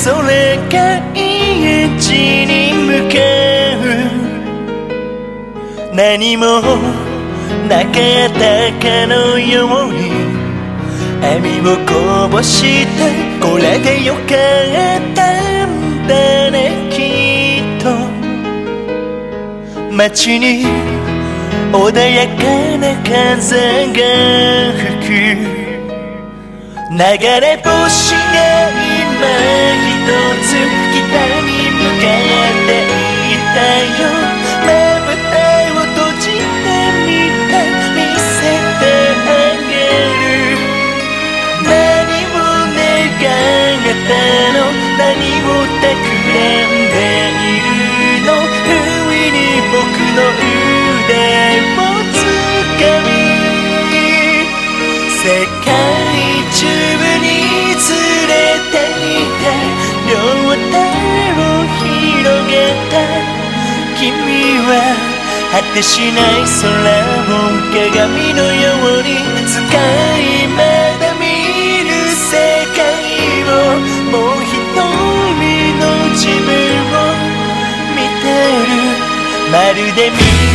れぞれが家に向かう何もなかったかのように。網をこぼしてこれでよかったんだねきっと。街に穏やかな風が吹く。流れ星が simple. 君は果てしない空を鏡のように使いまだ見る世界をもう一人の自分を見てる。まるで未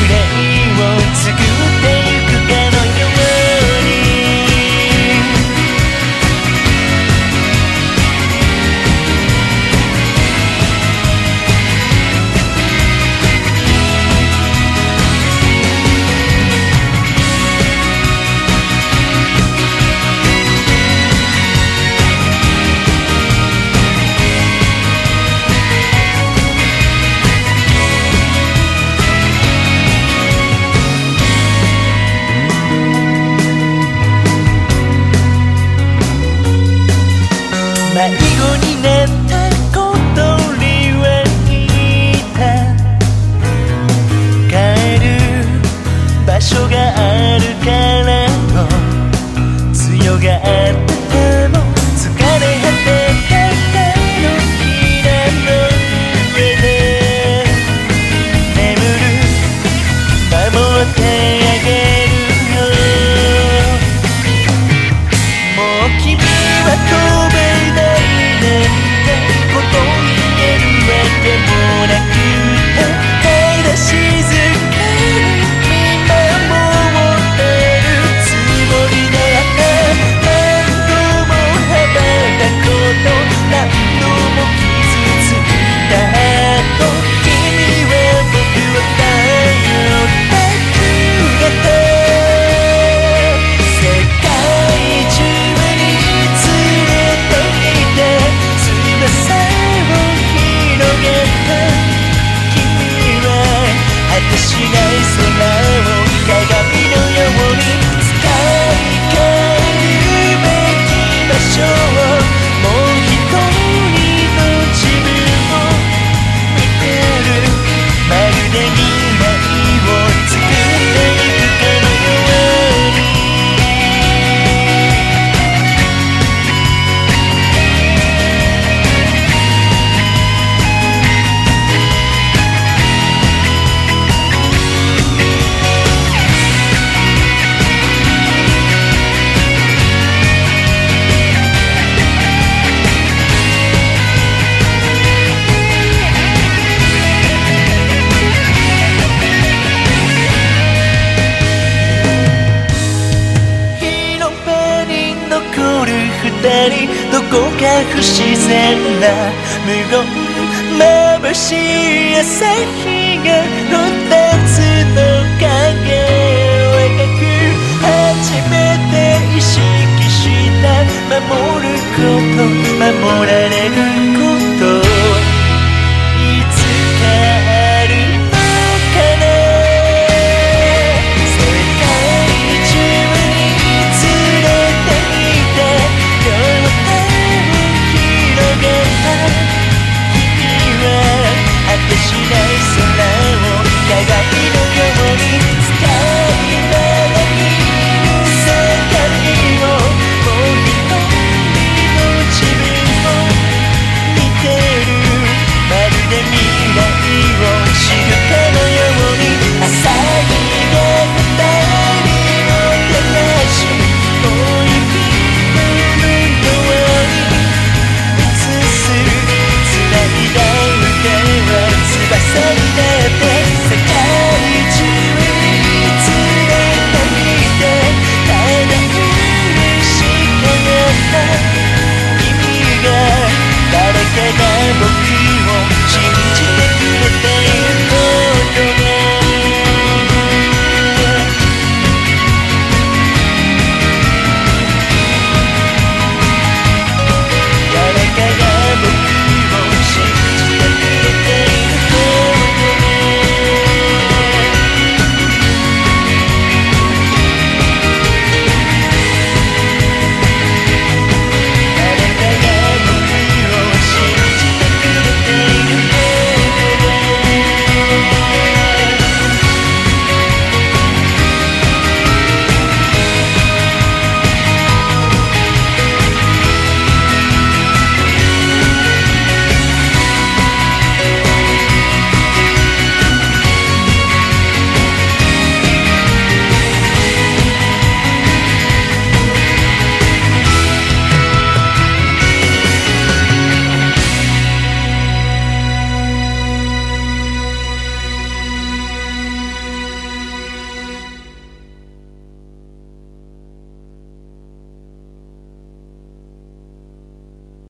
ごく不自然な無言眩しい朝日が二つの影を描く初めて意識した守ること守られること